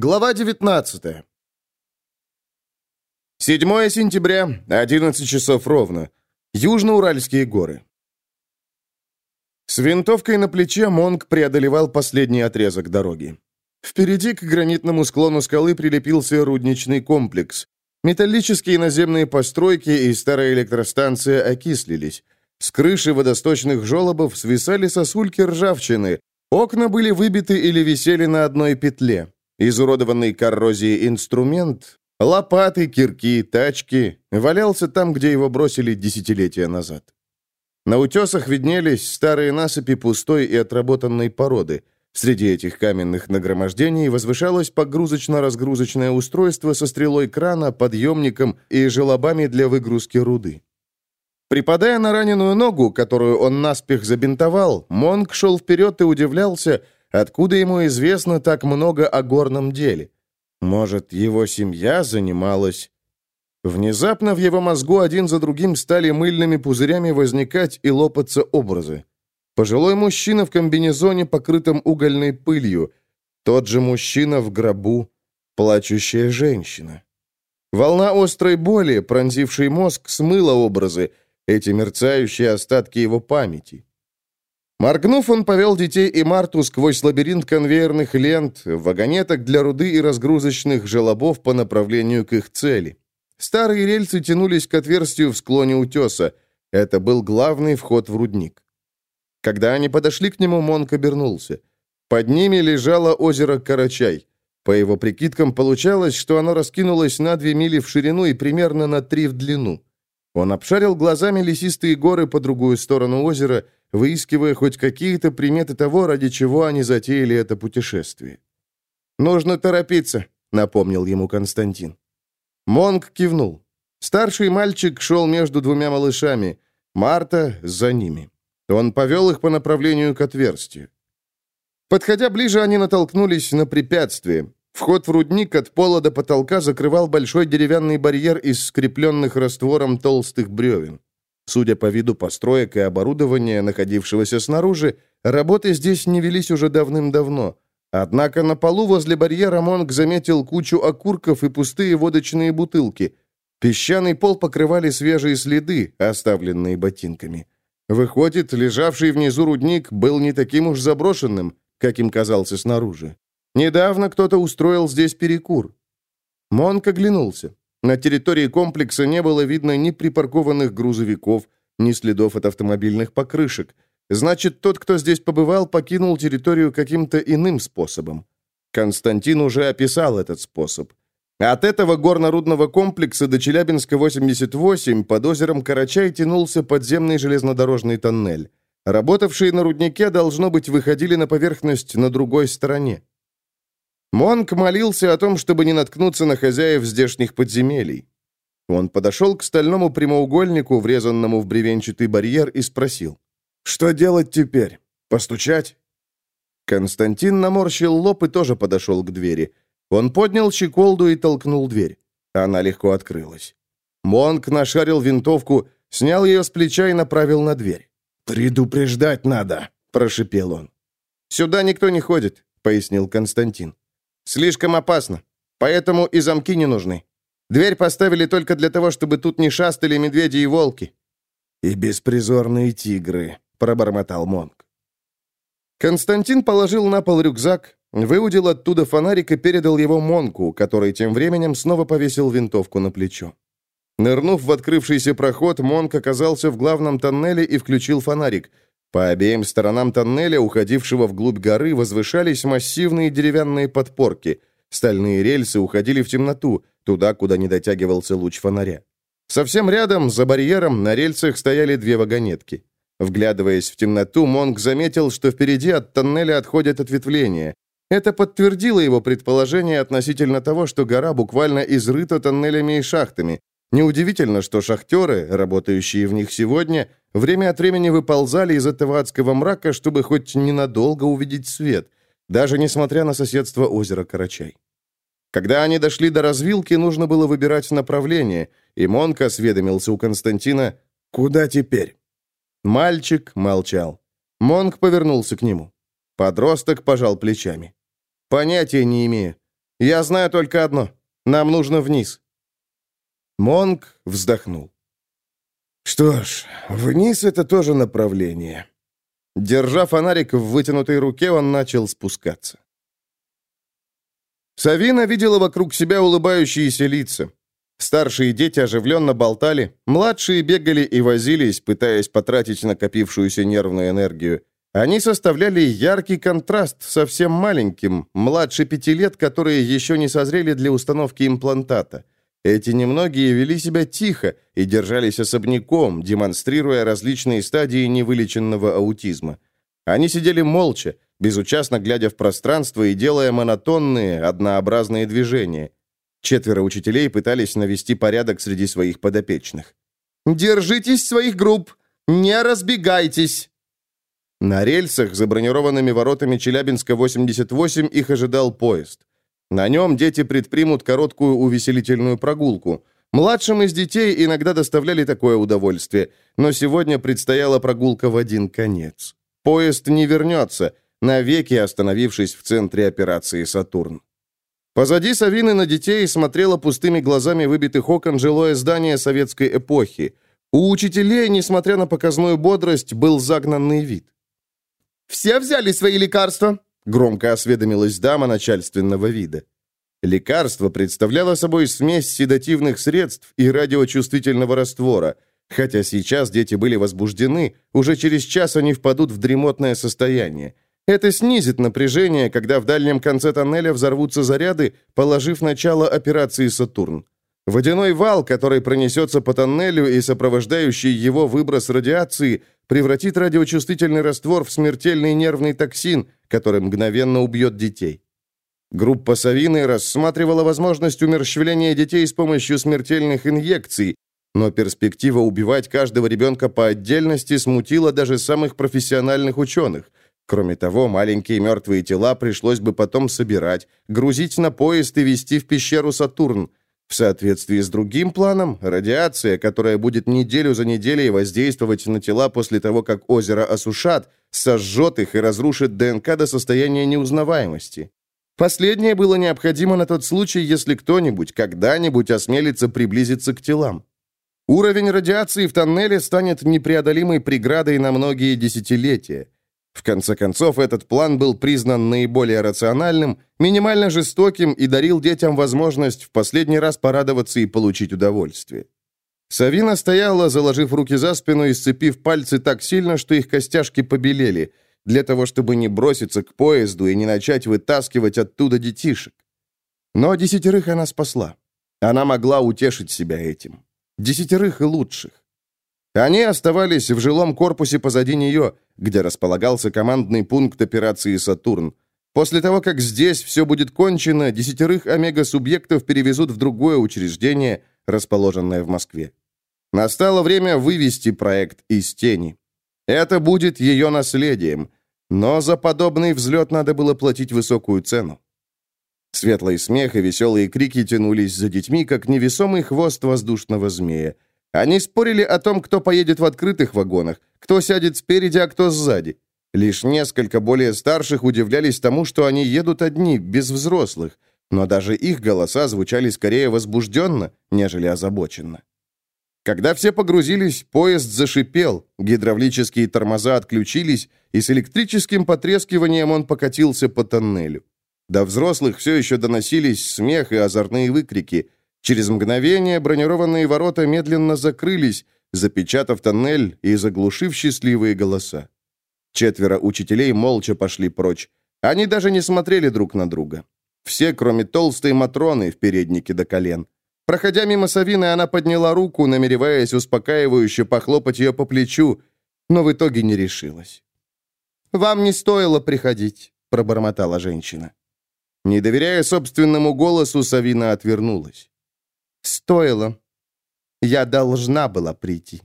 Глава 19 7 сентября, 11 часов ровно. Южноуральские горы. С винтовкой на плече Монг преодолевал последний отрезок дороги. Впереди к гранитному склону скалы прилепился рудничный комплекс. Металлические наземные постройки и старая электростанция окислились. С крыши водосточных желобов свисали сосульки ржавчины. Окна были выбиты или висели на одной петле. Изуродованный коррозией инструмент, лопаты, кирки, тачки, валялся там, где его бросили десятилетия назад. На утесах виднелись старые насыпи пустой и отработанной породы. Среди этих каменных нагромождений возвышалось погрузочно-разгрузочное устройство со стрелой крана, подъемником и желобами для выгрузки руды. Припадая на раненую ногу, которую он наспех забинтовал, Монг шел вперед и удивлялся, Откуда ему известно так много о горном деле? Может, его семья занималась... Внезапно в его мозгу один за другим стали мыльными пузырями возникать и лопаться образы. Пожилой мужчина в комбинезоне, покрытом угольной пылью. Тот же мужчина в гробу. Плачущая женщина. Волна острой боли, пронзившей мозг, смыла образы, эти мерцающие остатки его памяти. Моргнув, он повел детей и Марту сквозь лабиринт конвейерных лент, вагонеток для руды и разгрузочных желобов по направлению к их цели. Старые рельсы тянулись к отверстию в склоне утеса. Это был главный вход в рудник. Когда они подошли к нему, Монк обернулся. Под ними лежало озеро Карачай. По его прикидкам получалось, что оно раскинулось на две мили в ширину и примерно на три в длину. Он обшарил глазами лесистые горы по другую сторону озера выискивая хоть какие-то приметы того, ради чего они затеяли это путешествие. «Нужно торопиться», — напомнил ему Константин. Монг кивнул. Старший мальчик шел между двумя малышами, Марта за ними. Он повел их по направлению к отверстию. Подходя ближе, они натолкнулись на препятствие. Вход в рудник от пола до потолка закрывал большой деревянный барьер из скрепленных раствором толстых бревен. Судя по виду построек и оборудования, находившегося снаружи, работы здесь не велись уже давным-давно. Однако на полу возле барьера Монг заметил кучу окурков и пустые водочные бутылки. Песчаный пол покрывали свежие следы, оставленные ботинками. Выходит, лежавший внизу рудник был не таким уж заброшенным, каким казался снаружи. Недавно кто-то устроил здесь перекур. Монк оглянулся. На территории комплекса не было видно ни припаркованных грузовиков, ни следов от автомобильных покрышек. Значит, тот, кто здесь побывал, покинул территорию каким-то иным способом. Константин уже описал этот способ. От этого горно-рудного комплекса до Челябинска-88 под озером Карачай тянулся подземный железнодорожный тоннель. Работавшие на руднике, должно быть, выходили на поверхность на другой стороне. Монк молился о том, чтобы не наткнуться на хозяев здешних подземелий. Он подошел к стальному прямоугольнику, врезанному в бревенчатый барьер, и спросил. «Что делать теперь? Постучать?» Константин наморщил лоб и тоже подошел к двери. Он поднял щеколду и толкнул дверь. Она легко открылась. Монк нашарил винтовку, снял ее с плеча и направил на дверь. «Предупреждать надо», — прошипел он. «Сюда никто не ходит», — пояснил Константин. Слишком опасно. Поэтому и замки не нужны. Дверь поставили только для того, чтобы тут не шастали медведи и волки». «И беспризорные тигры», — пробормотал Монг. Константин положил на пол рюкзак, выудил оттуда фонарик и передал его Монку, который тем временем снова повесил винтовку на плечо. Нырнув в открывшийся проход, Монк оказался в главном тоннеле и включил фонарик — по обеим сторонам тоннеля, уходившего вглубь горы, возвышались массивные деревянные подпорки. Стальные рельсы уходили в темноту, туда, куда не дотягивался луч фонаря. Совсем рядом, за барьером, на рельсах стояли две вагонетки. Вглядываясь в темноту, Монг заметил, что впереди от тоннеля отходят ответвления. Это подтвердило его предположение относительно того, что гора буквально изрыта тоннелями и шахтами, Неудивительно, что шахтеры, работающие в них сегодня, время от времени выползали из этого адского мрака, чтобы хоть ненадолго увидеть свет, даже несмотря на соседство озера Карачай. Когда они дошли до развилки, нужно было выбирать направление, и Монка осведомился у Константина, «Куда теперь?» Мальчик молчал. Монк повернулся к нему. Подросток пожал плечами. «Понятия не имею. Я знаю только одно. Нам нужно вниз». Монг вздохнул. «Что ж, вниз это тоже направление». Держа фонарик в вытянутой руке, он начал спускаться. Савина видела вокруг себя улыбающиеся лица. Старшие дети оживленно болтали, младшие бегали и возились, пытаясь потратить накопившуюся нервную энергию. Они составляли яркий контраст совсем маленьким, младше пяти лет, которые еще не созрели для установки имплантата. Эти немногие вели себя тихо и держались особняком, демонстрируя различные стадии невылеченного аутизма. Они сидели молча, безучастно глядя в пространство и делая монотонные, однообразные движения. Четверо учителей пытались навести порядок среди своих подопечных. «Держитесь своих групп! Не разбегайтесь!» На рельсах, за бронированными воротами Челябинска-88, их ожидал поезд. На нем дети предпримут короткую увеселительную прогулку. Младшим из детей иногда доставляли такое удовольствие, но сегодня предстояла прогулка в один конец. Поезд не вернется, навеки остановившись в центре операции «Сатурн». Позади Савины на детей смотрело пустыми глазами выбитых окон жилое здание советской эпохи. У учителей, несмотря на показную бодрость, был загнанный вид. «Все взяли свои лекарства?» — громко осведомилась дама начальственного вида. Лекарство представляло собой смесь седативных средств и радиочувствительного раствора. Хотя сейчас дети были возбуждены, уже через час они впадут в дремотное состояние. Это снизит напряжение, когда в дальнем конце тоннеля взорвутся заряды, положив начало операции «Сатурн». Водяной вал, который пронесется по тоннелю и сопровождающий его выброс радиации, превратит радиочувствительный раствор в смертельный нервный токсин, который мгновенно убьет детей. Группа Савины рассматривала возможность умерщвления детей с помощью смертельных инъекций, но перспектива убивать каждого ребенка по отдельности смутила даже самых профессиональных ученых – Кроме того, маленькие мертвые тела пришлось бы потом собирать, грузить на поезд и везти в пещеру Сатурн. В соответствии с другим планом, радиация, которая будет неделю за неделей воздействовать на тела после того, как озеро осушат, сожжет их и разрушит ДНК до состояния неузнаваемости. Последнее было необходимо на тот случай, если кто-нибудь когда-нибудь осмелится приблизиться к телам. Уровень радиации в тоннеле станет непреодолимой преградой на многие десятилетия. В конце концов, этот план был признан наиболее рациональным, минимально жестоким и дарил детям возможность в последний раз порадоваться и получить удовольствие. Савина стояла, заложив руки за спину и сцепив пальцы так сильно, что их костяшки побелели, для того, чтобы не броситься к поезду и не начать вытаскивать оттуда детишек. Но десятерых она спасла. Она могла утешить себя этим. Десятерых и лучших. Они оставались в жилом корпусе позади нее, где располагался командный пункт операции «Сатурн». После того, как здесь все будет кончено, десятерых омега-субъектов перевезут в другое учреждение, расположенное в Москве. Настало время вывести проект из тени. Это будет ее наследием, но за подобный взлет надо было платить высокую цену. Светлый смех и веселые крики тянулись за детьми, как невесомый хвост воздушного змея. Они спорили о том, кто поедет в открытых вагонах, кто сядет спереди, а кто сзади. Лишь несколько более старших удивлялись тому, что они едут одни, без взрослых, но даже их голоса звучали скорее возбужденно, нежели озабоченно. Когда все погрузились, поезд зашипел, гидравлические тормоза отключились, и с электрическим потрескиванием он покатился по тоннелю. До взрослых все еще доносились смех и озорные выкрики – Через мгновение бронированные ворота медленно закрылись, запечатав тоннель и заглушив счастливые голоса. Четверо учителей молча пошли прочь. Они даже не смотрели друг на друга. Все, кроме толстой Матроны в переднике до колен. Проходя мимо Савины, она подняла руку, намереваясь успокаивающе похлопать ее по плечу, но в итоге не решилась. «Вам не стоило приходить», — пробормотала женщина. Не доверяя собственному голосу, Савина отвернулась. Стоило. Я должна была прийти.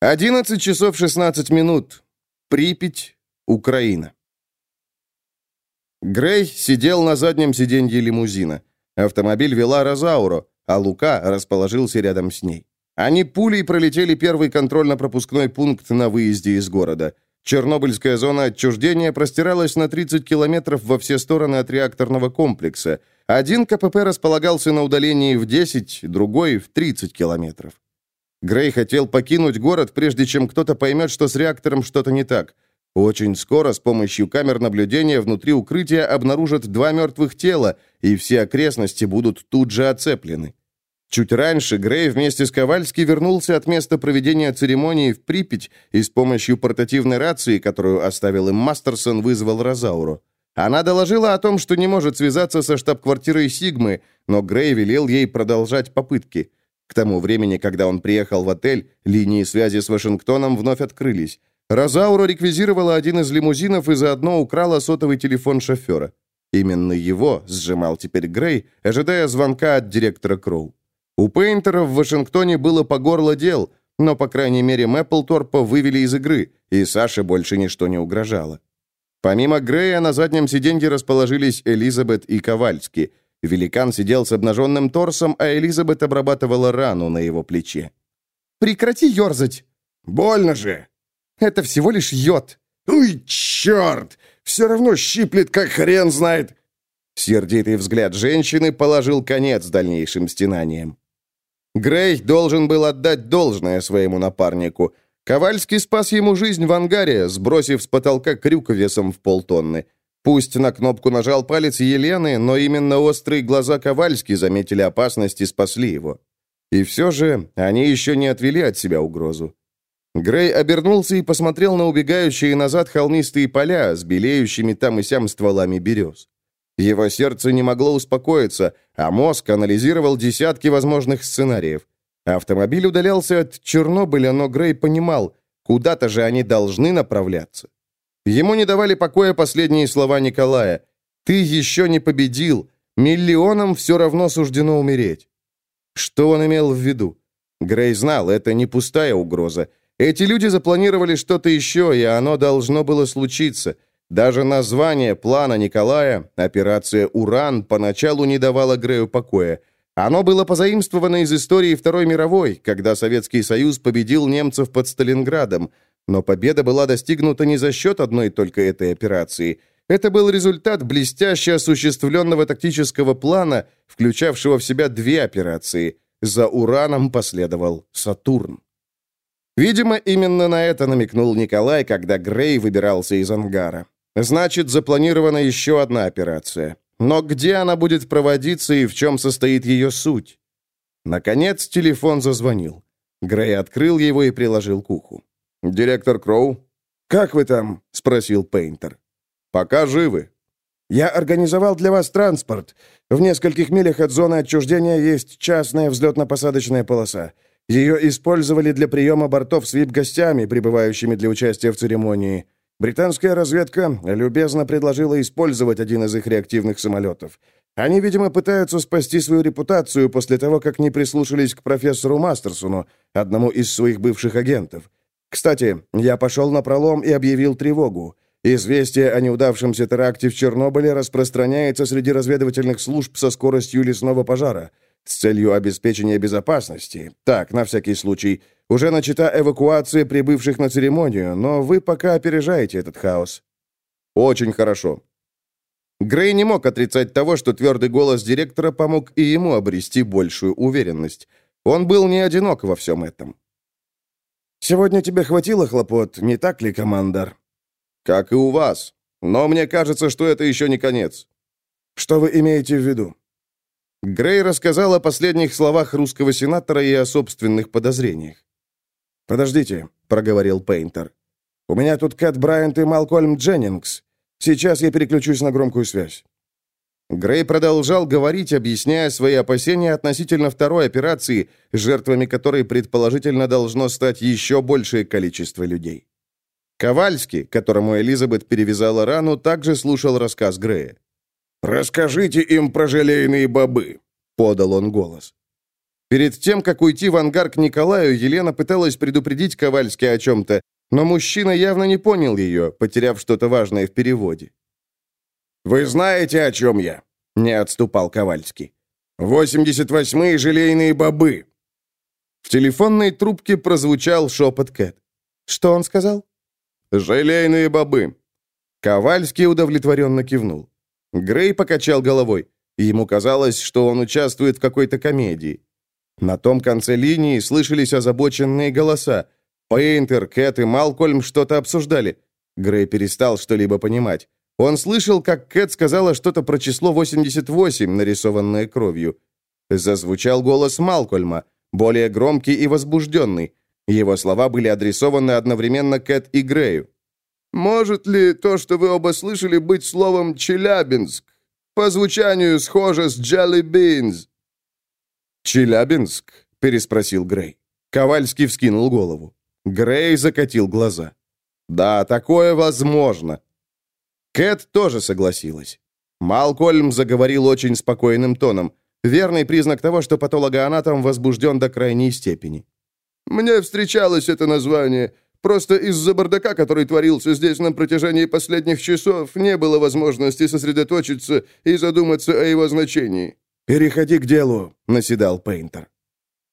11 часов 16 минут. Припять, Украина. Грей сидел на заднем сиденье лимузина. Автомобиль вела Розауро, а Лука расположился рядом с ней. Они пулей пролетели первый контрольно-пропускной пункт на выезде из города. Чернобыльская зона отчуждения простиралась на 30 километров во все стороны от реакторного комплекса. Один КПП располагался на удалении в 10, другой — в 30 километров. Грей хотел покинуть город, прежде чем кто-то поймет, что с реактором что-то не так. Очень скоро с помощью камер наблюдения внутри укрытия обнаружат два мертвых тела, и все окрестности будут тут же оцеплены. Чуть раньше Грей вместе с Ковальски вернулся от места проведения церемонии в Припять и с помощью портативной рации, которую оставил им Мастерсон, вызвал Розауру. Она доложила о том, что не может связаться со штаб-квартирой Сигмы, но Грей велел ей продолжать попытки. К тому времени, когда он приехал в отель, линии связи с Вашингтоном вновь открылись. Розаура реквизировала один из лимузинов и заодно украла сотовый телефон шофера. Именно его сжимал теперь Грей, ожидая звонка от директора Кроу. У Пейнтера в Вашингтоне было по горло дел, но, по крайней мере, Мэпплторпа вывели из игры, и Саше больше ничто не угрожало. Помимо Грея на заднем сиденье расположились Элизабет и Ковальски – Великан сидел с обнаженным торсом, а Элизабет обрабатывала рану на его плече. «Прекрати ерзать!» «Больно же!» «Это всего лишь йод!» «Уй, черт! Все равно щиплет, как хрен знает!» Сердитый взгляд женщины положил конец дальнейшим стенаниям. Грей должен был отдать должное своему напарнику. Ковальский спас ему жизнь в ангаре, сбросив с потолка крюк весом в полтонны. Пусть на кнопку нажал палец Елены, но именно острые глаза Ковальски заметили опасность и спасли его. И все же они еще не отвели от себя угрозу. Грей обернулся и посмотрел на убегающие назад холмистые поля с белеющими там и сям стволами берез. Его сердце не могло успокоиться, а мозг анализировал десятки возможных сценариев. Автомобиль удалялся от Чернобыля, но Грей понимал, куда-то же они должны направляться. Ему не давали покоя последние слова Николая. «Ты еще не победил. Миллионам все равно суждено умереть». Что он имел в виду? Грей знал, это не пустая угроза. Эти люди запланировали что-то еще, и оно должно было случиться. Даже название плана Николая, операция «Уран», поначалу не давало Грею покоя. Оно было позаимствовано из истории Второй мировой, когда Советский Союз победил немцев под Сталинградом. Но победа была достигнута не за счет одной только этой операции. Это был результат блестяще осуществленного тактического плана, включавшего в себя две операции. За Ураном последовал Сатурн. Видимо, именно на это намекнул Николай, когда Грей выбирался из ангара. Значит, запланирована еще одна операция. Но где она будет проводиться и в чем состоит ее суть? Наконец телефон зазвонил. Грей открыл его и приложил к уху. «Директор Кроу?» «Как вы там?» — спросил Пейнтер. «Пока живы». «Я организовал для вас транспорт. В нескольких милях от зоны отчуждения есть частная взлетно-посадочная полоса. Ее использовали для приема бортов с вип-гостями, прибывающими для участия в церемонии. Британская разведка любезно предложила использовать один из их реактивных самолетов. Они, видимо, пытаются спасти свою репутацию после того, как не прислушались к профессору Мастерсону, одному из своих бывших агентов. Кстати, я пошел на пролом и объявил тревогу. Известие о неудавшемся теракте в Чернобыле распространяется среди разведывательных служб со скоростью лесного пожара с целью обеспечения безопасности. Так, на всякий случай. Уже начата эвакуация прибывших на церемонию, но вы пока опережаете этот хаос. Очень хорошо. Грей не мог отрицать того, что твердый голос директора помог и ему обрести большую уверенность. Он был не одинок во всем этом. «Сегодня тебе хватило хлопот, не так ли, командор?» «Как и у вас. Но мне кажется, что это еще не конец». «Что вы имеете в виду?» Грей рассказал о последних словах русского сенатора и о собственных подозрениях. «Подождите», — проговорил Пейнтер. «У меня тут Кэт Брайант и Малкольм Дженнингс. Сейчас я переключусь на громкую связь». Грей продолжал говорить, объясняя свои опасения относительно второй операции, жертвами которой предположительно должно стать еще большее количество людей. Ковальский, которому Элизабет перевязала рану, также слушал рассказ Грея. «Расскажите им про желейные бобы», — подал он голос. Перед тем, как уйти в ангар к Николаю, Елена пыталась предупредить Ковальский о чем-то, но мужчина явно не понял ее, потеряв что-то важное в переводе. «Вы знаете, о чем я?» — не отступал Ковальский. «Восемьдесят восьмые желейные бобы». В телефонной трубке прозвучал шепот Кэт. «Что он сказал?» «Желейные бобы». Ковальский удовлетворенно кивнул. Грей покачал головой. Ему казалось, что он участвует в какой-то комедии. На том конце линии слышались озабоченные голоса. Пейнтер, Кэт и Малкольм что-то обсуждали. Грей перестал что-либо понимать. Он слышал, как Кэт сказала что-то про число 88, нарисованное кровью. Зазвучал голос Малкольма, более громкий и возбужденный. Его слова были адресованы одновременно Кэт и Грею. «Может ли то, что вы оба слышали, быть словом «Челябинск»? По звучанию схоже с «Jelly Beans». «Челябинск?» — переспросил Грей. Ковальский вскинул голову. Грей закатил глаза. «Да, такое возможно». Кэт тоже согласилась. Малкольм заговорил очень спокойным тоном. Верный признак того, что патологоанатом возбужден до крайней степени. Мне встречалось это название. Просто из-за бардака, который творился здесь на протяжении последних часов, не было возможности сосредоточиться и задуматься о его значении». «Переходи к делу», — наседал Пейнтер.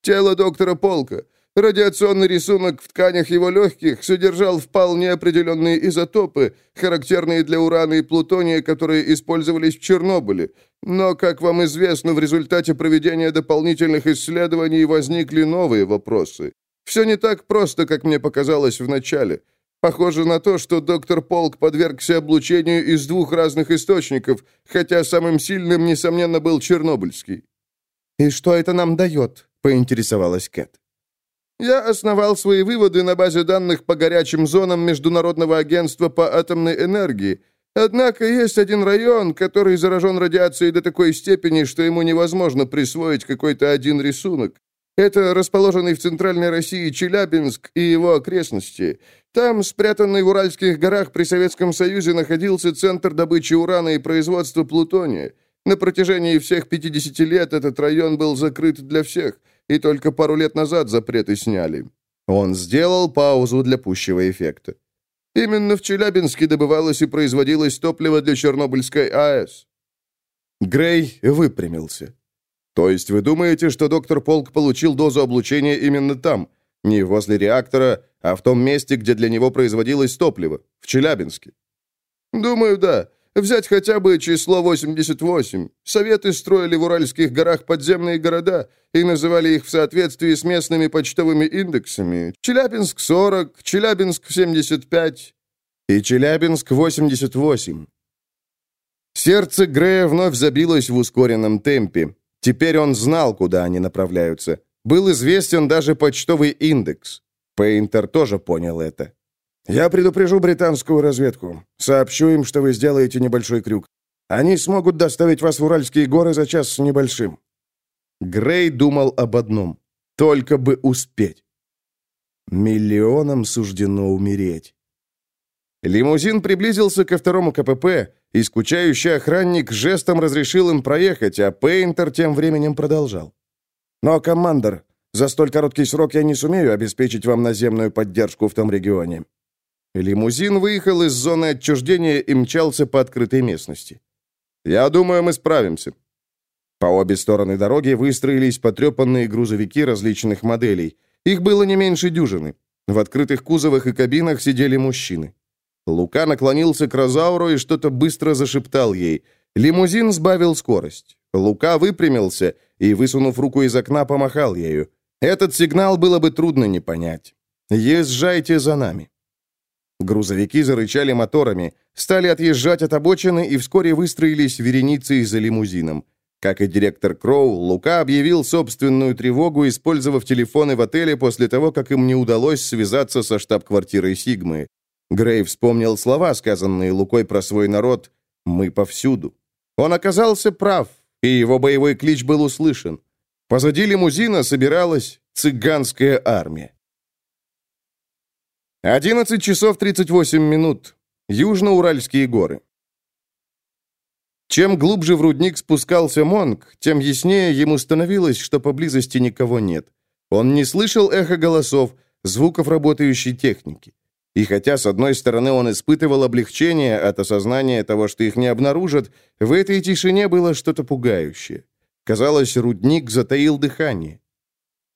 «Тело доктора Полка. Радиационный рисунок в тканях его легких содержал вполне определенные изотопы, характерные для урана и плутония, которые использовались в Чернобыле. Но, как вам известно, в результате проведения дополнительных исследований возникли новые вопросы. Все не так просто, как мне показалось вначале. Похоже на то, что доктор Полк подвергся облучению из двух разных источников, хотя самым сильным, несомненно, был Чернобыльский. «И что это нам дает?» — поинтересовалась Кэт. Я основал свои выводы на базе данных по горячим зонам Международного агентства по атомной энергии. Однако есть один район, который заражен радиацией до такой степени, что ему невозможно присвоить какой-то один рисунок. Это расположенный в центральной России Челябинск и его окрестности. Там, спрятанный в Уральских горах при Советском Союзе, находился центр добычи урана и производства плутония. На протяжении всех 50 лет этот район был закрыт для всех, и только пару лет назад запреты сняли. Он сделал паузу для пущего эффекта. Именно в Челябинске добывалось и производилось топливо для Чернобыльской АЭС. Грей выпрямился. То есть вы думаете, что доктор Полк получил дозу облучения именно там, не возле реактора, а в том месте, где для него производилось топливо, в Челябинске? Думаю, да. Взять хотя бы число 88. Советы строили в Уральских горах подземные города и называли их в соответствии с местными почтовыми индексами. Челябинск 40, Челябинск 75 и Челябинск 88. Сердце Грея вновь забилось в ускоренном темпе. Теперь он знал, куда они направляются. Был известен даже почтовый индекс. Пейнтер тоже понял это. «Я предупрежу британскую разведку. Сообщу им, что вы сделаете небольшой крюк. Они смогут доставить вас в Уральские горы за час с небольшим». Грей думал об одном. Только бы успеть. Миллионам суждено умереть. Лимузин приблизился ко второму КПП, и скучающий охранник жестом разрешил им проехать, а Пейнтер тем временем продолжал. «Но, командор, за столь короткий срок я не сумею обеспечить вам наземную поддержку в том регионе». Лимузин выехал из зоны отчуждения и мчался по открытой местности. «Я думаю, мы справимся». По обе стороны дороги выстроились потрепанные грузовики различных моделей. Их было не меньше дюжины. В открытых кузовах и кабинах сидели мужчины. Лука наклонился к Розауру и что-то быстро зашептал ей. Лимузин сбавил скорость. Лука выпрямился и, высунув руку из окна, помахал ею. Этот сигнал было бы трудно не понять. «Езжайте за нами». Грузовики зарычали моторами, стали отъезжать от обочины и вскоре выстроились вереницей за лимузином. Как и директор Кроу, Лука объявил собственную тревогу, использовав телефоны в отеле после того, как им не удалось связаться со штаб-квартирой Сигмы. Грей вспомнил слова, сказанные Лукой про свой народ «Мы повсюду». Он оказался прав, и его боевой клич был услышан. Позади лимузина собиралась цыганская армия. 11 часов 38 минут. Южно-Уральские горы. Чем глубже в рудник спускался Монг, тем яснее ему становилось, что поблизости никого нет. Он не слышал эхо голосов, звуков работающей техники. И хотя, с одной стороны, он испытывал облегчение от осознания того, что их не обнаружат, в этой тишине было что-то пугающее. Казалось, рудник затаил дыхание.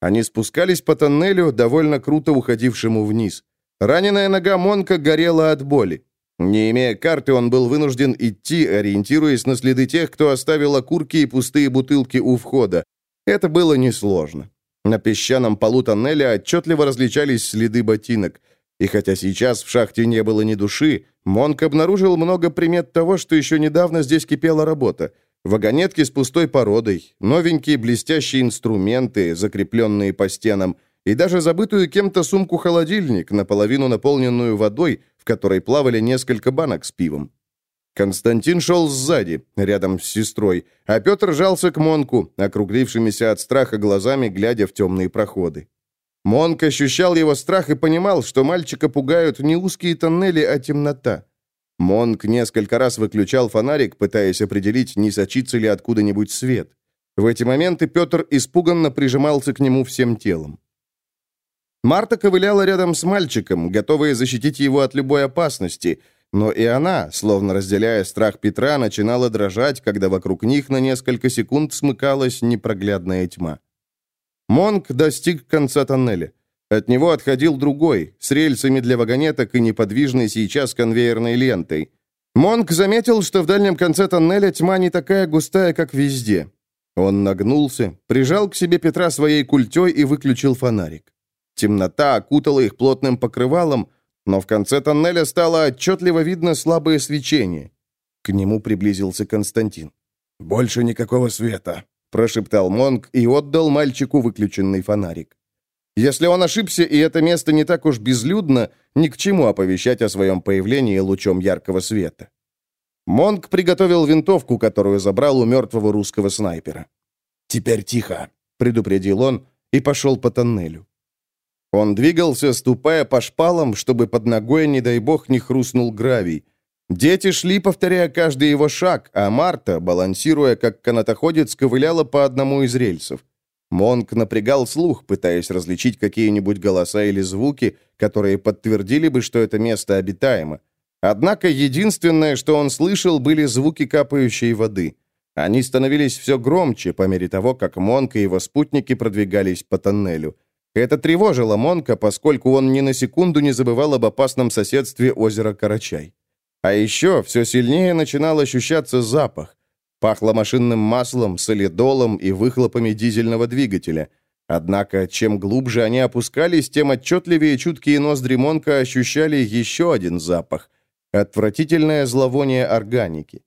Они спускались по тоннелю, довольно круто уходившему вниз. Раненая нога Монка горела от боли. Не имея карты, он был вынужден идти, ориентируясь на следы тех, кто оставил окурки и пустые бутылки у входа. Это было несложно. На песчаном полу тоннеля отчетливо различались следы ботинок. И хотя сейчас в шахте не было ни души, Монк обнаружил много примет того, что еще недавно здесь кипела работа. Вагонетки с пустой породой, новенькие блестящие инструменты, закрепленные по стенам, и даже забытую кем-то сумку-холодильник, наполовину наполненную водой, в которой плавали несколько банок с пивом. Константин шел сзади, рядом с сестрой, а Петр жался к Монку, округлившимися от страха глазами, глядя в темные проходы. Монк ощущал его страх и понимал, что мальчика пугают не узкие тоннели, а темнота. Монк несколько раз выключал фонарик, пытаясь определить, не сочится ли откуда-нибудь свет. В эти моменты Петр испуганно прижимался к нему всем телом. Марта ковыляла рядом с мальчиком, готовая защитить его от любой опасности, но и она, словно разделяя страх Петра, начинала дрожать, когда вокруг них на несколько секунд смыкалась непроглядная тьма. Монк достиг конца тоннеля. От него отходил другой, с рельсами для вагонеток и неподвижной сейчас конвейерной лентой. Монк заметил, что в дальнем конце тоннеля тьма не такая густая, как везде. Он нагнулся, прижал к себе Петра своей культей и выключил фонарик. Темнота окутала их плотным покрывалом, но в конце тоннеля стало отчетливо видно слабое свечение. К нему приблизился Константин. «Больше никакого света», прошептал Монг и отдал мальчику выключенный фонарик. Если он ошибся, и это место не так уж безлюдно, ни к чему оповещать о своем появлении лучом яркого света. Монг приготовил винтовку, которую забрал у мертвого русского снайпера. «Теперь тихо», — предупредил он и пошел по тоннелю. Он двигался, ступая по шпалам, чтобы под ногой, не дай бог, не хрустнул гравий. Дети шли, повторяя каждый его шаг, а Марта, балансируя как канатоходец, ковыляла по одному из рельсов. Монк напрягал слух, пытаясь различить какие-нибудь голоса или звуки, которые подтвердили бы, что это место обитаемо. Однако единственное, что он слышал, были звуки капающей воды. Они становились все громче по мере того, как Монк и его спутники продвигались по тоннелю. Это тревожило Монка, поскольку он ни на секунду не забывал об опасном соседстве озера Карачай. А еще все сильнее начинал ощущаться запах. Пахло машинным маслом, солидолом и выхлопами дизельного двигателя. Однако, чем глубже они опускались, тем отчетливее чуткие ноздри Монка ощущали еще один запах — отвратительное зловоние органики.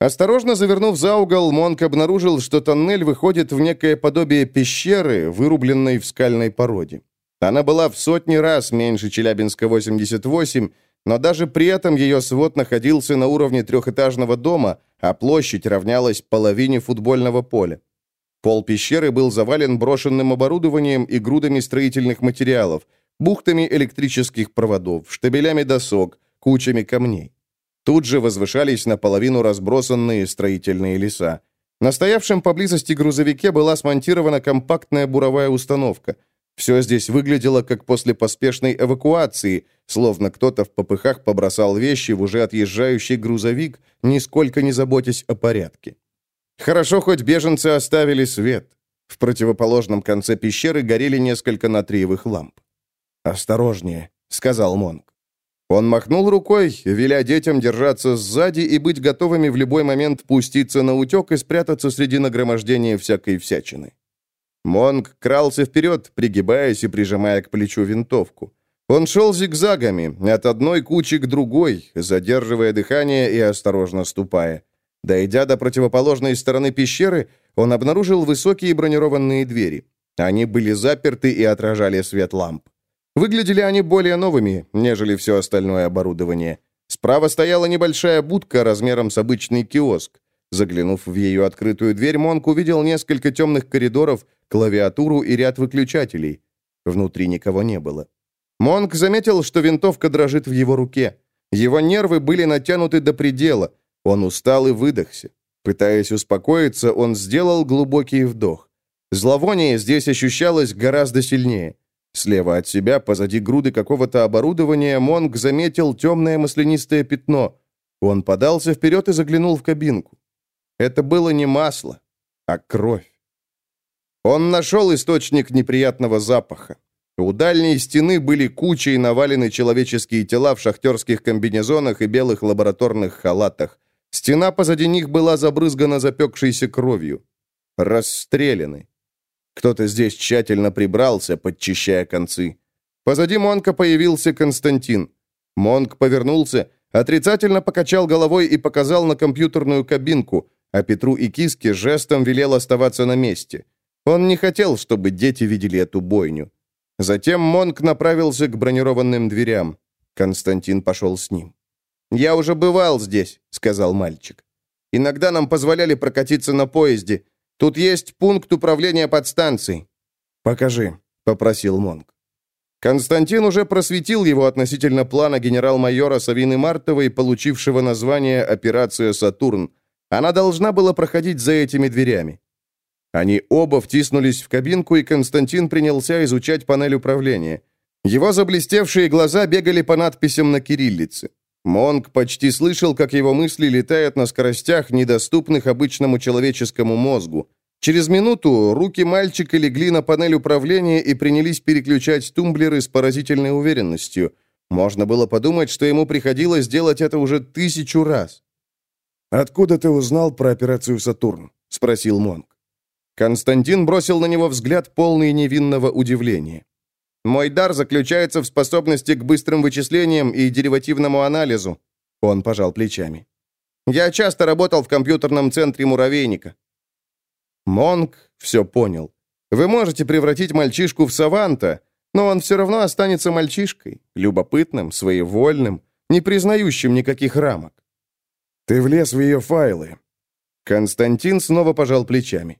Осторожно завернув за угол, Монк обнаружил, что тоннель выходит в некое подобие пещеры, вырубленной в скальной породе. Она была в сотни раз меньше Челябинска-88, но даже при этом ее свод находился на уровне трехэтажного дома, а площадь равнялась половине футбольного поля. Пол пещеры был завален брошенным оборудованием и грудами строительных материалов, бухтами электрических проводов, штабелями досок, кучами камней. Тут же возвышались наполовину разбросанные строительные леса. На стоявшем поблизости грузовике была смонтирована компактная буровая установка – все здесь выглядело как после поспешной эвакуации, словно кто-то в попыхах побросал вещи в уже отъезжающий грузовик, нисколько не заботясь о порядке. Хорошо, хоть беженцы оставили свет. В противоположном конце пещеры горели несколько натриевых ламп. «Осторожнее», — сказал Монг. Он махнул рукой, веля детям держаться сзади и быть готовыми в любой момент пуститься на утек и спрятаться среди нагромождения всякой всячины. Монг крался вперед, пригибаясь и прижимая к плечу винтовку. Он шел зигзагами, от одной кучи к другой, задерживая дыхание и осторожно ступая. Дойдя до противоположной стороны пещеры, он обнаружил высокие бронированные двери. Они были заперты и отражали свет ламп. Выглядели они более новыми, нежели все остальное оборудование. Справа стояла небольшая будка размером с обычный киоск. Заглянув в ее открытую дверь, Монк увидел несколько темных коридоров, клавиатуру и ряд выключателей. Внутри никого не было. Монк заметил, что винтовка дрожит в его руке. Его нервы были натянуты до предела. Он устал и выдохся. Пытаясь успокоиться, он сделал глубокий вдох. Зловоние здесь ощущалось гораздо сильнее. Слева от себя, позади груды какого-то оборудования, Монк заметил темное маслянистое пятно. Он подался вперед и заглянул в кабинку. Это было не масло, а кровь. Он нашел источник неприятного запаха. У дальней стены были кучей навалены человеческие тела в шахтерских комбинезонах и белых лабораторных халатах. Стена позади них была забрызгана запекшейся кровью. Расстреляны. Кто-то здесь тщательно прибрался, подчищая концы. Позади Монка появился Константин. Монк повернулся, отрицательно покачал головой и показал на компьютерную кабинку, а Петру и Киске жестом велел оставаться на месте. Он не хотел, чтобы дети видели эту бойню. Затем Монк направился к бронированным дверям. Константин пошел с ним. «Я уже бывал здесь», — сказал мальчик. «Иногда нам позволяли прокатиться на поезде. Тут есть пункт управления подстанцией». «Покажи», — попросил Монк. Константин уже просветил его относительно плана генерал-майора Савины Мартовой, получившего название «Операция Сатурн». Она должна была проходить за этими дверями. Они оба втиснулись в кабинку, и Константин принялся изучать панель управления. Его заблестевшие глаза бегали по надписям на кириллице. Монг почти слышал, как его мысли летают на скоростях, недоступных обычному человеческому мозгу. Через минуту руки мальчика легли на панель управления и принялись переключать тумблеры с поразительной уверенностью. Можно было подумать, что ему приходилось делать это уже тысячу раз. «Откуда ты узнал про операцию «Сатурн»?» — спросил Монг. Константин бросил на него взгляд, полный невинного удивления. «Мой дар заключается в способности к быстрым вычислениям и деривативному анализу». Он пожал плечами. «Я часто работал в компьютерном центре муравейника. Монг все понял. Вы можете превратить мальчишку в саванта, но он все равно останется мальчишкой, любопытным, своевольным, не признающим никаких рамок. Ты влез в ее файлы. Константин снова пожал плечами.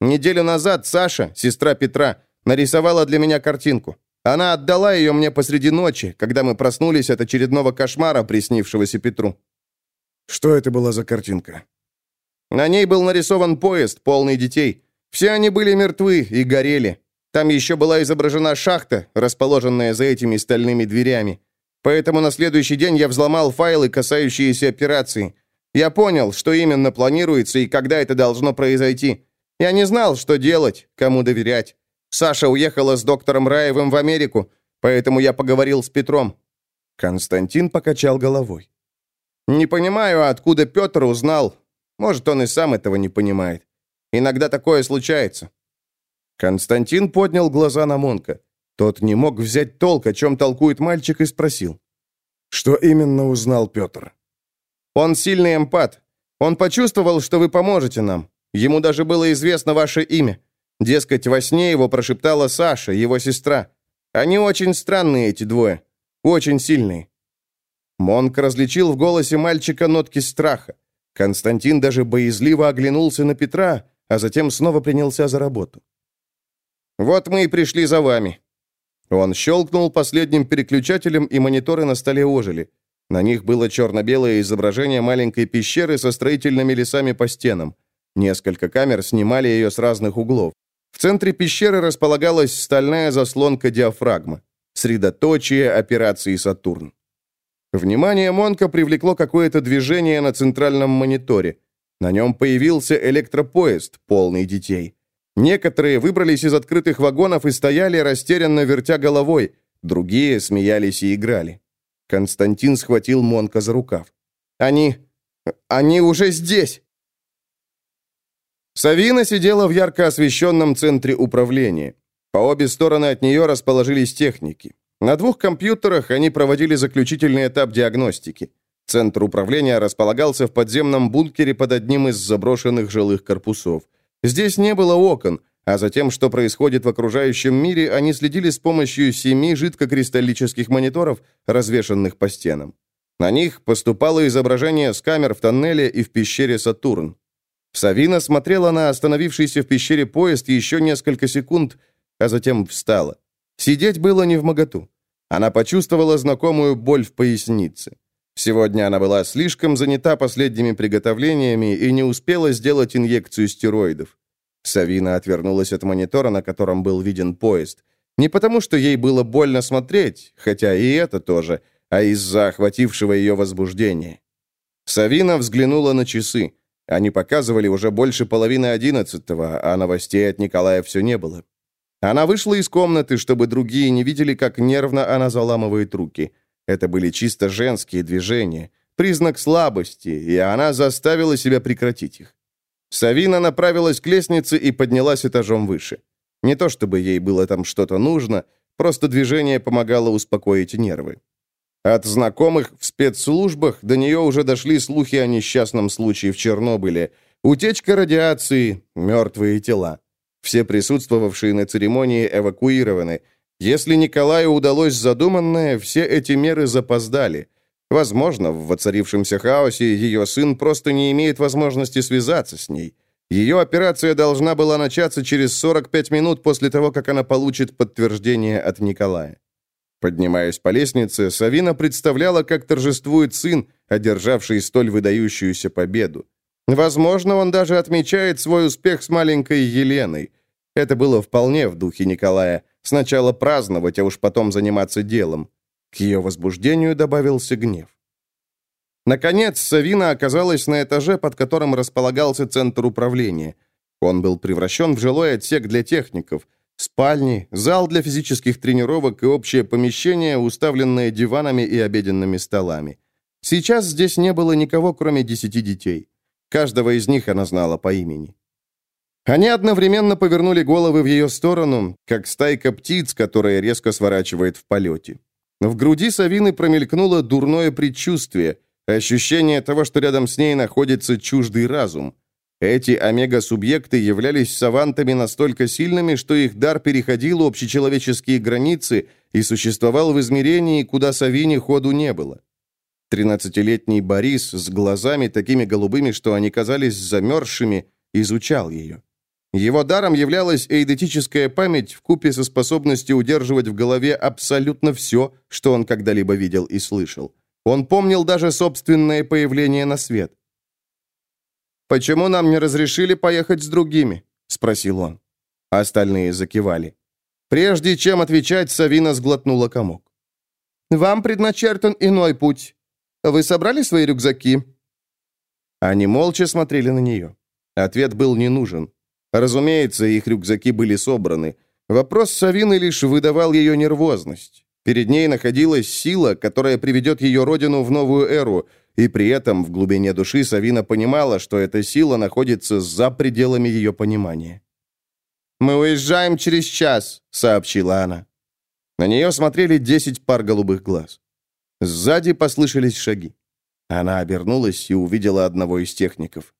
Неделю назад Саша, сестра Петра, нарисовала для меня картинку. Она отдала ее мне посреди ночи, когда мы проснулись от очередного кошмара, приснившегося Петру. Что это была за картинка? На ней был нарисован поезд, полный детей. Все они были мертвы и горели. Там еще была изображена шахта, расположенная за этими стальными дверями. Поэтому на следующий день я взломал файлы, касающиеся операции. Я понял, что именно планируется и когда это должно произойти. Я не знал, что делать, кому доверять. Саша уехала с доктором Раевым в Америку, поэтому я поговорил с Петром. Константин покачал головой. Не понимаю, откуда Петр узнал, может, он и сам этого не понимает. Иногда такое случается». Константин поднял глаза на Монка. Тот не мог взять толк, о чем толкует мальчик, и спросил. «Что именно узнал Петр?» «Он сильный эмпат. Он почувствовал, что вы поможете нам. Ему даже было известно ваше имя. Дескать, во сне его прошептала Саша, его сестра. Они очень странные, эти двое. Очень сильные». Монк различил в голосе мальчика нотки страха. Константин даже боязливо оглянулся на Петра, а затем снова принялся за работу. «Вот мы и пришли за вами». Он щелкнул последним переключателем, и мониторы на столе ожили. На них было черно-белое изображение маленькой пещеры со строительными лесами по стенам. Несколько камер снимали ее с разных углов. В центре пещеры располагалась стальная заслонка диафрагма. Средоточие операции «Сатурн». Внимание Монка привлекло какое-то движение на центральном мониторе. На нем появился электропоезд, полный детей. Некоторые выбрались из открытых вагонов и стояли, растерянно вертя головой, другие смеялись и играли. Константин схватил Монка за рукав. «Они... они уже здесь!» Савина сидела в ярко освещенном центре управления. По обе стороны от нее расположились техники. На двух компьютерах они проводили заключительный этап диагностики. Центр управления располагался в подземном бункере под одним из заброшенных жилых корпусов. Здесь не было окон, а за тем, что происходит в окружающем мире, они следили с помощью семи жидкокристаллических мониторов, развешанных по стенам. На них поступало изображение с камер в тоннеле и в пещере Сатурн. Савина смотрела на остановившийся в пещере поезд еще несколько секунд, а затем встала. Сидеть было не в моготу. Она почувствовала знакомую боль в пояснице. Сегодня она была слишком занята последними приготовлениями и не успела сделать инъекцию стероидов. Савина отвернулась от монитора, на котором был виден поезд. Не потому, что ей было больно смотреть, хотя и это тоже, а из-за охватившего ее возбуждения. Савина взглянула на часы. Они показывали уже больше половины одиннадцатого, а новостей от Николая все не было. Она вышла из комнаты, чтобы другие не видели, как нервно она заламывает руки. Это были чисто женские движения, признак слабости, и она заставила себя прекратить их. Савина направилась к лестнице и поднялась этажом выше. Не то чтобы ей было там что-то нужно, просто движение помогало успокоить нервы. От знакомых в спецслужбах до нее уже дошли слухи о несчастном случае в Чернобыле, утечка радиации, мертвые тела. Все присутствовавшие на церемонии эвакуированы. Если Николаю удалось задуманное, все эти меры запоздали. Возможно, в воцарившемся хаосе ее сын просто не имеет возможности связаться с ней. Ее операция должна была начаться через 45 минут после того, как она получит подтверждение от Николая. Поднимаясь по лестнице, Савина представляла, как торжествует сын, одержавший столь выдающуюся победу. Возможно, он даже отмечает свой успех с маленькой Еленой. Это было вполне в духе Николая. Сначала праздновать, а уж потом заниматься делом. К ее возбуждению добавился гнев. Наконец, Савина оказалась на этаже, под которым располагался центр управления. Он был превращен в жилой отсек для техников. Спальни, зал для физических тренировок и общее помещение, уставленное диванами и обеденными столами. Сейчас здесь не было никого, кроме десяти детей. Каждого из них она знала по имени. Они одновременно повернули головы в ее сторону, как стайка птиц, которая резко сворачивает в полете. В груди Савины промелькнуло дурное предчувствие, ощущение того, что рядом с ней находится чуждый разум. Эти омега-субъекты являлись савантами настолько сильными, что их дар переходил общечеловеческие границы и существовал в измерении, куда Савине ходу не было. Тринадцатилетний Борис с глазами такими голубыми, что они казались замерзшими, изучал ее. Его даром являлась эйдетическая память в купе со способностью удерживать в голове абсолютно все, что он когда-либо видел и слышал. Он помнил даже собственное появление на свет. «Почему нам не разрешили поехать с другими?» — спросил он. Остальные закивали. Прежде чем отвечать, Савина сглотнула комок. «Вам предначертан иной путь. Вы собрали свои рюкзаки?» Они молча смотрели на нее. Ответ был не нужен. Разумеется, их рюкзаки были собраны. Вопрос Савины лишь выдавал ее нервозность. Перед ней находилась сила, которая приведет ее родину в новую эру, и при этом в глубине души Савина понимала, что эта сила находится за пределами ее понимания. «Мы уезжаем через час», — сообщила она. На нее смотрели десять пар голубых глаз. Сзади послышались шаги. Она обернулась и увидела одного из техников.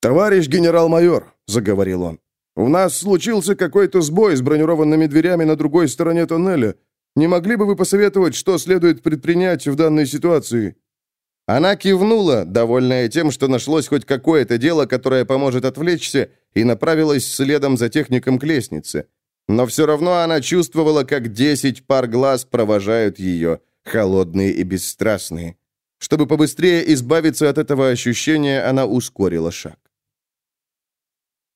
«Товарищ генерал-майор», — заговорил он, — «у нас случился какой-то сбой с бронированными дверями на другой стороне тоннеля. Не могли бы вы посоветовать, что следует предпринять в данной ситуации?» Она кивнула, довольная тем, что нашлось хоть какое-то дело, которое поможет отвлечься, и направилась следом за техником к лестнице. Но все равно она чувствовала, как десять пар глаз провожают ее — холодные и бесстрастные. Чтобы побыстрее избавиться от этого ощущения, она ускорила шаг.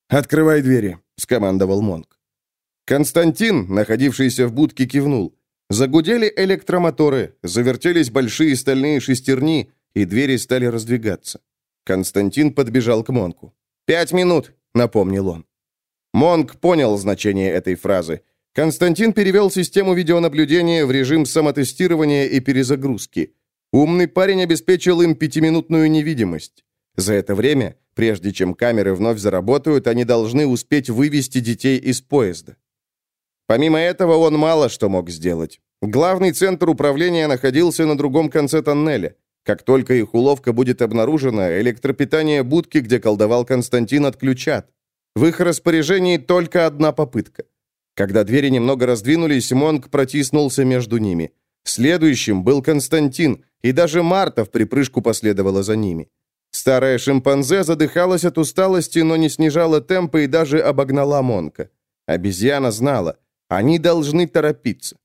«Открывай двери», — скомандовал Монк. Константин, находившийся в будке, кивнул. Загудели электромоторы, завертелись большие стальные шестерни, и двери стали раздвигаться. Константин подбежал к Монку. «Пять минут», — напомнил он. Монк понял значение этой фразы. Константин перевел систему видеонаблюдения в режим самотестирования и перезагрузки. Умный парень обеспечил им пятиминутную невидимость. За это время, прежде чем камеры вновь заработают, они должны успеть вывести детей из поезда. Помимо этого, он мало что мог сделать. Главный центр управления находился на другом конце тоннеля. Как только их уловка будет обнаружена, электропитание будки, где колдовал Константин, отключат. В их распоряжении только одна попытка – когда двери немного раздвинулись, Монг протиснулся между ними. Следующим был Константин, и даже Марта в припрыжку последовала за ними. Старая шимпанзе задыхалась от усталости, но не снижала темпа и даже обогнала Монка. Обезьяна знала, они должны торопиться.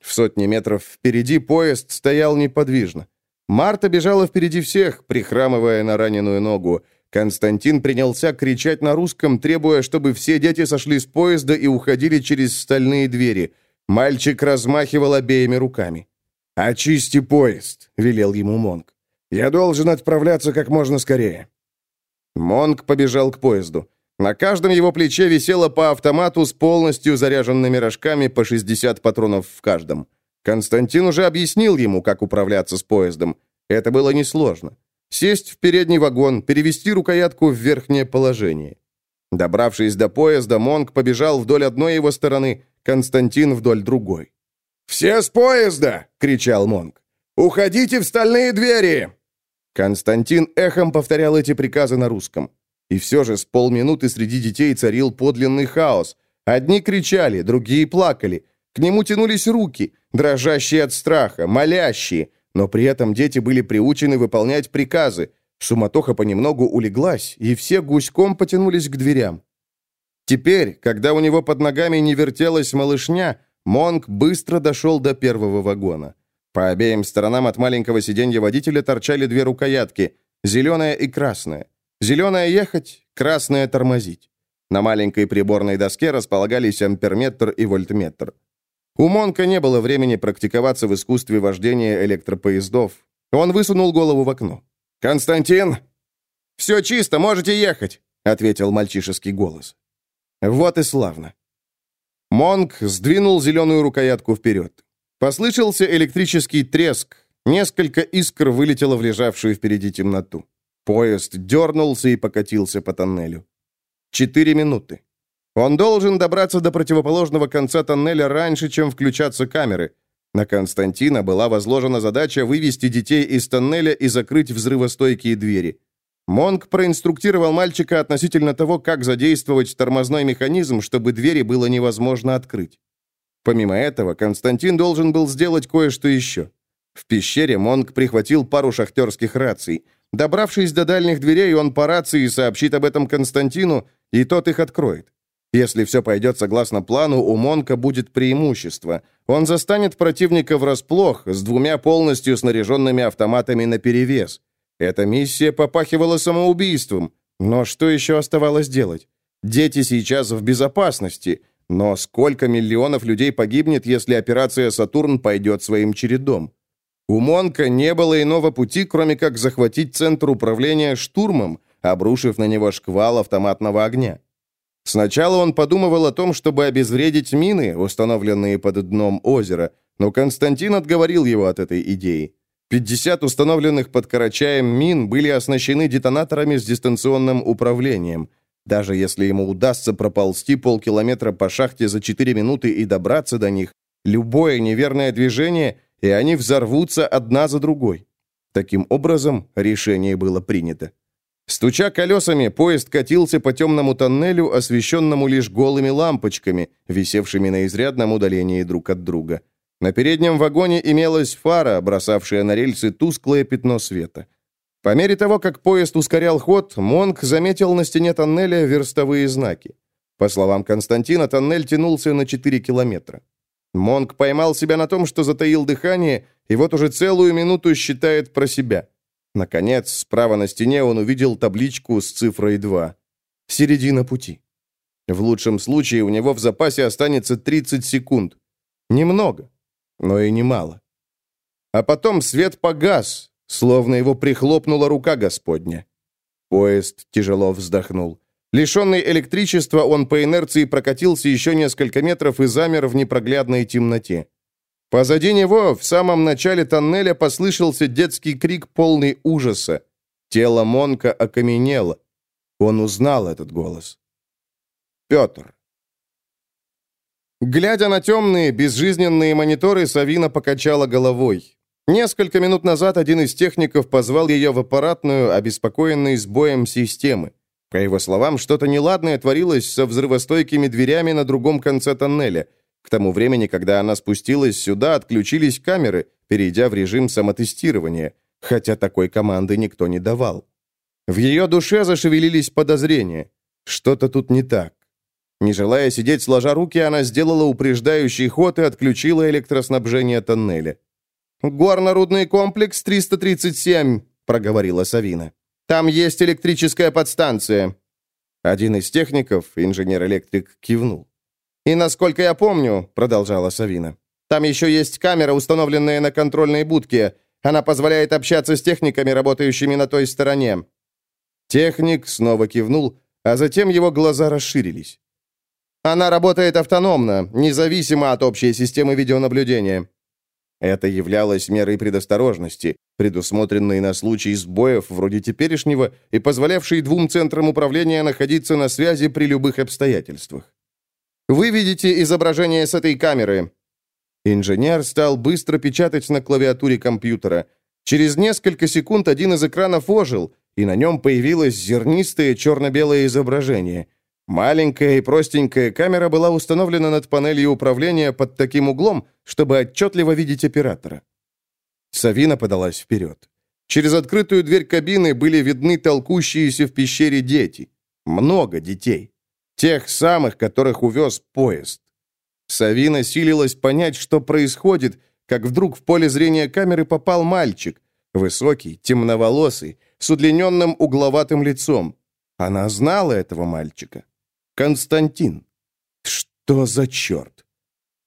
В сотни метров впереди поезд стоял неподвижно. Марта бежала впереди всех, прихрамывая на раненую ногу. Константин принялся кричать на русском, требуя, чтобы все дети сошли с поезда и уходили через стальные двери. Мальчик размахивал обеими руками. «Очисти поезд», — велел ему Монг. «Я должен отправляться как можно скорее». Монг побежал к поезду. На каждом его плече висело по автомату с полностью заряженными рожками по 60 патронов в каждом. Константин уже объяснил ему, как управляться с поездом. Это было несложно. Сесть в передний вагон, перевести рукоятку в верхнее положение. Добравшись до поезда, Монг побежал вдоль одной его стороны, Константин вдоль другой. «Все с поезда!» — кричал Монг. «Уходите в стальные двери!» Константин эхом повторял эти приказы на русском. И все же с полминуты среди детей царил подлинный хаос. Одни кричали, другие плакали. К нему тянулись руки, дрожащие от страха, молящие. Но при этом дети были приучены выполнять приказы. Суматоха понемногу улеглась, и все гуськом потянулись к дверям. Теперь, когда у него под ногами не вертелась малышня, Монк быстро дошел до первого вагона. По обеим сторонам от маленького сиденья водителя торчали две рукоятки, зеленая и красная. Зеленая ехать, красная тормозить. На маленькой приборной доске располагались амперметр и вольтметр. У Монка не было времени практиковаться в искусстве вождения электропоездов. Он высунул голову в окно. «Константин!» «Все чисто, можете ехать», — ответил мальчишеский голос. Вот и славно. Монк сдвинул зеленую рукоятку вперед. Послышался электрический треск. Несколько искр вылетело в лежавшую впереди темноту. Поезд дернулся и покатился по тоннелю. Четыре минуты. Он должен добраться до противоположного конца тоннеля раньше, чем включатся камеры. На Константина была возложена задача вывести детей из тоннеля и закрыть взрывостойкие двери. Монк проинструктировал мальчика относительно того, как задействовать тормозной механизм, чтобы двери было невозможно открыть. Помимо этого, Константин должен был сделать кое-что еще. В пещере Монк прихватил пару шахтерских раций. Добравшись до дальних дверей, он по рации сообщит об этом Константину, и тот их откроет. Если все пойдет согласно плану, у Монка будет преимущество. Он застанет противника врасплох с двумя полностью снаряженными автоматами наперевес. Эта миссия попахивала самоубийством. Но что еще оставалось делать? Дети сейчас в безопасности, но сколько миллионов людей погибнет, если операция «Сатурн» пойдет своим чередом? У Монка не было иного пути, кроме как захватить центр управления штурмом, обрушив на него шквал автоматного огня. Сначала он подумывал о том, чтобы обезвредить мины, установленные под дном озера, но Константин отговорил его от этой идеи. 50 установленных под Карачаем мин были оснащены детонаторами с дистанционным управлением. Даже если ему удастся проползти полкилометра по шахте за 4 минуты и добраться до них, любое неверное движение, и они взорвутся одна за другой. Таким образом, решение было принято. Стуча колесами, поезд катился по темному тоннелю, освещенному лишь голыми лампочками, висевшими на изрядном удалении друг от друга. На переднем вагоне имелась фара, бросавшая на рельсы тусклое пятно света. По мере того, как поезд ускорял ход, Монк заметил на стене тоннеля верстовые знаки. По словам Константина, тоннель тянулся на 4 километра. Монк поймал себя на том, что затаил дыхание, и вот уже целую минуту считает про себя. Наконец, справа на стене он увидел табличку с цифрой 2. Середина пути. В лучшем случае у него в запасе останется 30 секунд. Немного но и немало. А потом свет погас, словно его прихлопнула рука Господня. Поезд тяжело вздохнул. Лишенный электричества, он по инерции прокатился еще несколько метров и замер в непроглядной темноте. Позади него, в самом начале тоннеля, послышался детский крик, полный ужаса. Тело Монка окаменело. Он узнал этот голос. Петр. Глядя на темные, безжизненные мониторы, Савина покачала головой. Несколько минут назад один из техников позвал ее в аппаратную, обеспокоенный сбоем системы. По его словам, что-то неладное творилось со взрывостойкими дверями на другом конце тоннеля. К тому времени, когда она спустилась сюда, отключились камеры, перейдя в режим самотестирования, хотя такой команды никто не давал. В ее душе зашевелились подозрения. Что-то тут не так. Не желая сидеть сложа руки, она сделала упреждающий ход и отключила электроснабжение тоннеля. «Горно-рудный комплекс 337», — проговорила Савина. «Там есть электрическая подстанция». Один из техников, инженер-электрик, кивнул. «И насколько я помню», — продолжала Савина, «там еще есть камера, установленная на контрольной будке. Она позволяет общаться с техниками, работающими на той стороне». Техник снова кивнул, а затем его глаза расширились. «Она работает автономно, независимо от общей системы видеонаблюдения». Это являлось мерой предосторожности, предусмотренной на случай сбоев вроде теперешнего и позволявшей двум центрам управления находиться на связи при любых обстоятельствах. «Вы видите изображение с этой камеры». Инженер стал быстро печатать на клавиатуре компьютера. Через несколько секунд один из экранов ожил, и на нем появилось зернистое черно-белое изображение. Маленькая и простенькая камера была установлена над панелью управления под таким углом, чтобы отчетливо видеть оператора. Савина подалась вперед. Через открытую дверь кабины были видны толкущиеся в пещере дети. Много детей. Тех самых, которых увез поезд. Савина силилась понять, что происходит, как вдруг в поле зрения камеры попал мальчик. Высокий, темноволосый, с удлиненным угловатым лицом. Она знала этого мальчика. Константин. Что за черт?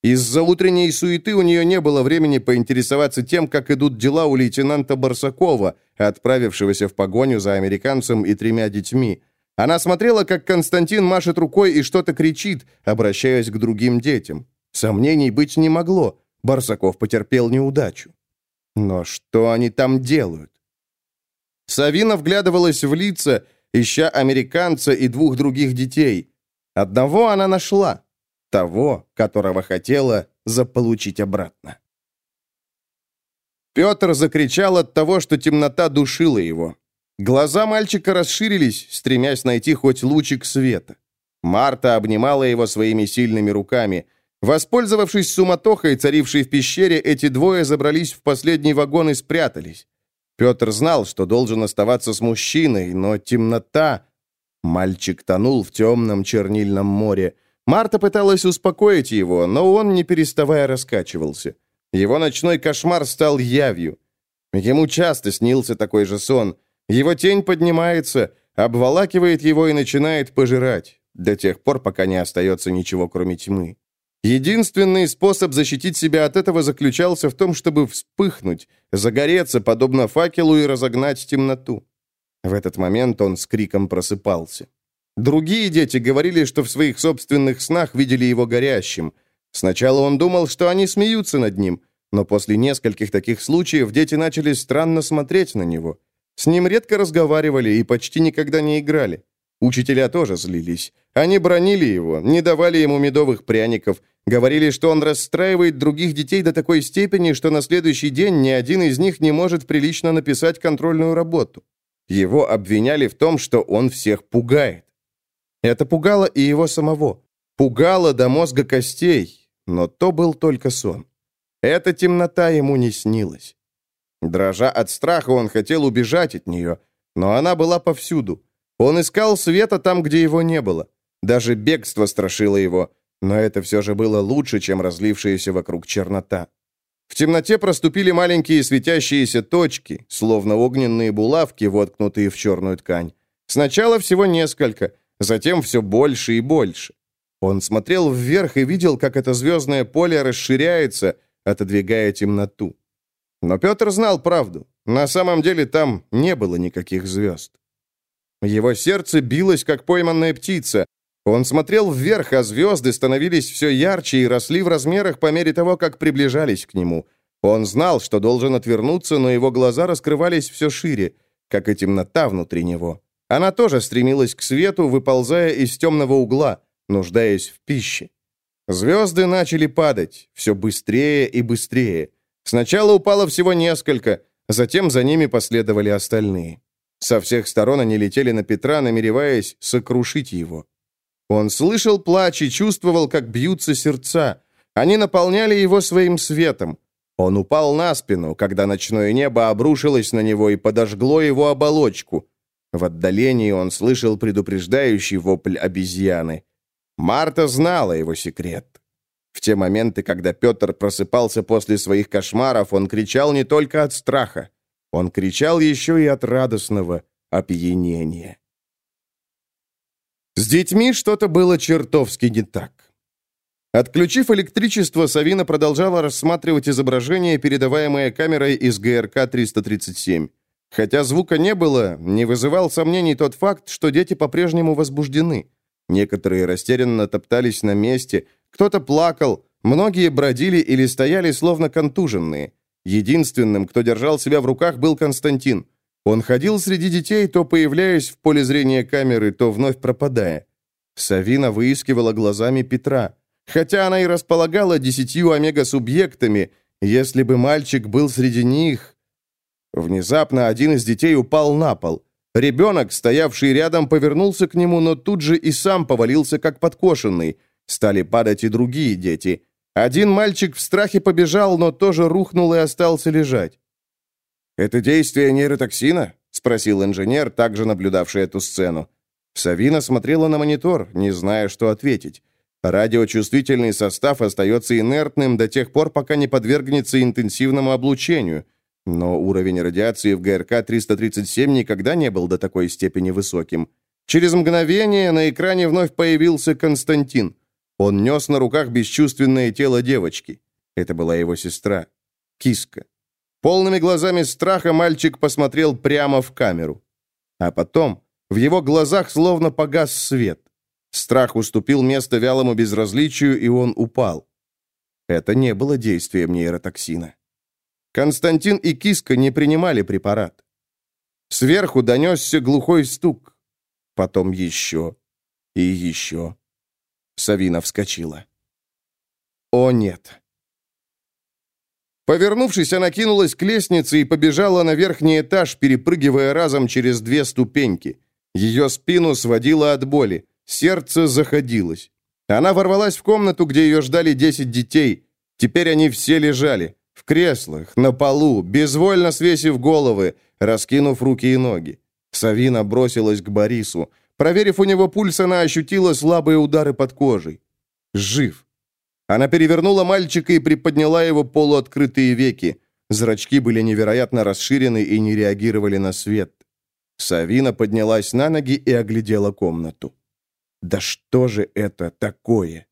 Из-за утренней суеты у нее не было времени поинтересоваться тем, как идут дела у лейтенанта Барсакова, отправившегося в погоню за американцем и тремя детьми. Она смотрела, как Константин машет рукой и что-то кричит, обращаясь к другим детям. Сомнений быть не могло. Барсаков потерпел неудачу. Но что они там делают? Савина вглядывалась в лица, ища американца и двух других детей. Одного она нашла, того, которого хотела заполучить обратно. Петр закричал от того, что темнота душила его. Глаза мальчика расширились, стремясь найти хоть лучик света. Марта обнимала его своими сильными руками. Воспользовавшись суматохой, царившей в пещере, эти двое забрались в последний вагон и спрятались. Петр знал, что должен оставаться с мужчиной, но темнота... Мальчик тонул в темном чернильном море. Марта пыталась успокоить его, но он, не переставая, раскачивался. Его ночной кошмар стал явью. Ему часто снился такой же сон. Его тень поднимается, обволакивает его и начинает пожирать, до тех пор, пока не остается ничего, кроме тьмы. Единственный способ защитить себя от этого заключался в том, чтобы вспыхнуть, загореться, подобно факелу, и разогнать темноту. В этот момент он с криком просыпался. Другие дети говорили, что в своих собственных снах видели его горящим. Сначала он думал, что они смеются над ним, но после нескольких таких случаев дети начали странно смотреть на него. С ним редко разговаривали и почти никогда не играли. Учителя тоже злились. Они бронили его, не давали ему медовых пряников, говорили, что он расстраивает других детей до такой степени, что на следующий день ни один из них не может прилично написать контрольную работу. Его обвиняли в том, что он всех пугает. Это пугало и его самого. Пугало до мозга костей, но то был только сон. Эта темнота ему не снилась. Дрожа от страха, он хотел убежать от нее, но она была повсюду. Он искал света там, где его не было. Даже бегство страшило его, но это все же было лучше, чем разлившаяся вокруг чернота. В темноте проступили маленькие светящиеся точки, словно огненные булавки, воткнутые в черную ткань. Сначала всего несколько, затем все больше и больше. Он смотрел вверх и видел, как это звездное поле расширяется, отодвигая темноту. Но Петр знал правду. На самом деле там не было никаких звезд. Его сердце билось, как пойманная птица. Он смотрел вверх, а звезды становились все ярче и росли в размерах по мере того, как приближались к нему. Он знал, что должен отвернуться, но его глаза раскрывались все шире, как и темнота внутри него. Она тоже стремилась к свету, выползая из темного угла, нуждаясь в пище. Звезды начали падать, все быстрее и быстрее. Сначала упало всего несколько, затем за ними последовали остальные. Со всех сторон они летели на Петра, намереваясь сокрушить его. Он слышал плач и чувствовал, как бьются сердца. Они наполняли его своим светом. Он упал на спину, когда ночное небо обрушилось на него и подожгло его оболочку. В отдалении он слышал предупреждающий вопль обезьяны. Марта знала его секрет. В те моменты, когда Петр просыпался после своих кошмаров, он кричал не только от страха. Он кричал еще и от радостного опьянения. С детьми что-то было чертовски не так. Отключив электричество, Савина продолжала рассматривать изображение, передаваемое камерой из ГРК-337. Хотя звука не было, не вызывал сомнений тот факт, что дети по-прежнему возбуждены. Некоторые растерянно топтались на месте, кто-то плакал, многие бродили или стояли словно контуженные. Единственным, кто держал себя в руках, был Константин. Он ходил среди детей, то появляясь в поле зрения камеры, то вновь пропадая. Савина выискивала глазами Петра. Хотя она и располагала десятью омега-субъектами, если бы мальчик был среди них... Внезапно один из детей упал на пол. Ребенок, стоявший рядом, повернулся к нему, но тут же и сам повалился, как подкошенный. Стали падать и другие дети. Один мальчик в страхе побежал, но тоже рухнул и остался лежать. «Это действие нейротоксина?» — спросил инженер, также наблюдавший эту сцену. Савина смотрела на монитор, не зная, что ответить. Радиочувствительный состав остается инертным до тех пор, пока не подвергнется интенсивному облучению — но уровень радиации в ГРК-337 никогда не был до такой степени высоким. Через мгновение на экране вновь появился Константин. Он нес на руках бесчувственное тело девочки. Это была его сестра. Киска. Полными глазами страха мальчик посмотрел прямо в камеру. А потом в его глазах словно погас свет. Страх уступил место вялому безразличию, и он упал. Это не было действием нейротоксина. Константин и Киска не принимали препарат. Сверху донесся глухой стук. Потом еще и еще. Савина вскочила. О, нет. Повернувшись, она кинулась к лестнице и побежала на верхний этаж, перепрыгивая разом через две ступеньки. Ее спину сводило от боли, сердце заходилось. Она ворвалась в комнату, где ее ждали десять детей. Теперь они все лежали. В креслах, на полу, безвольно свесив головы, раскинув руки и ноги. Савина бросилась к Борису. Проверив у него пульс, она ощутила слабые удары под кожей. Жив. Она перевернула мальчика и приподняла его полуоткрытые веки. Зрачки были невероятно расширены и не реагировали на свет. Савина поднялась на ноги и оглядела комнату. «Да что же это такое?»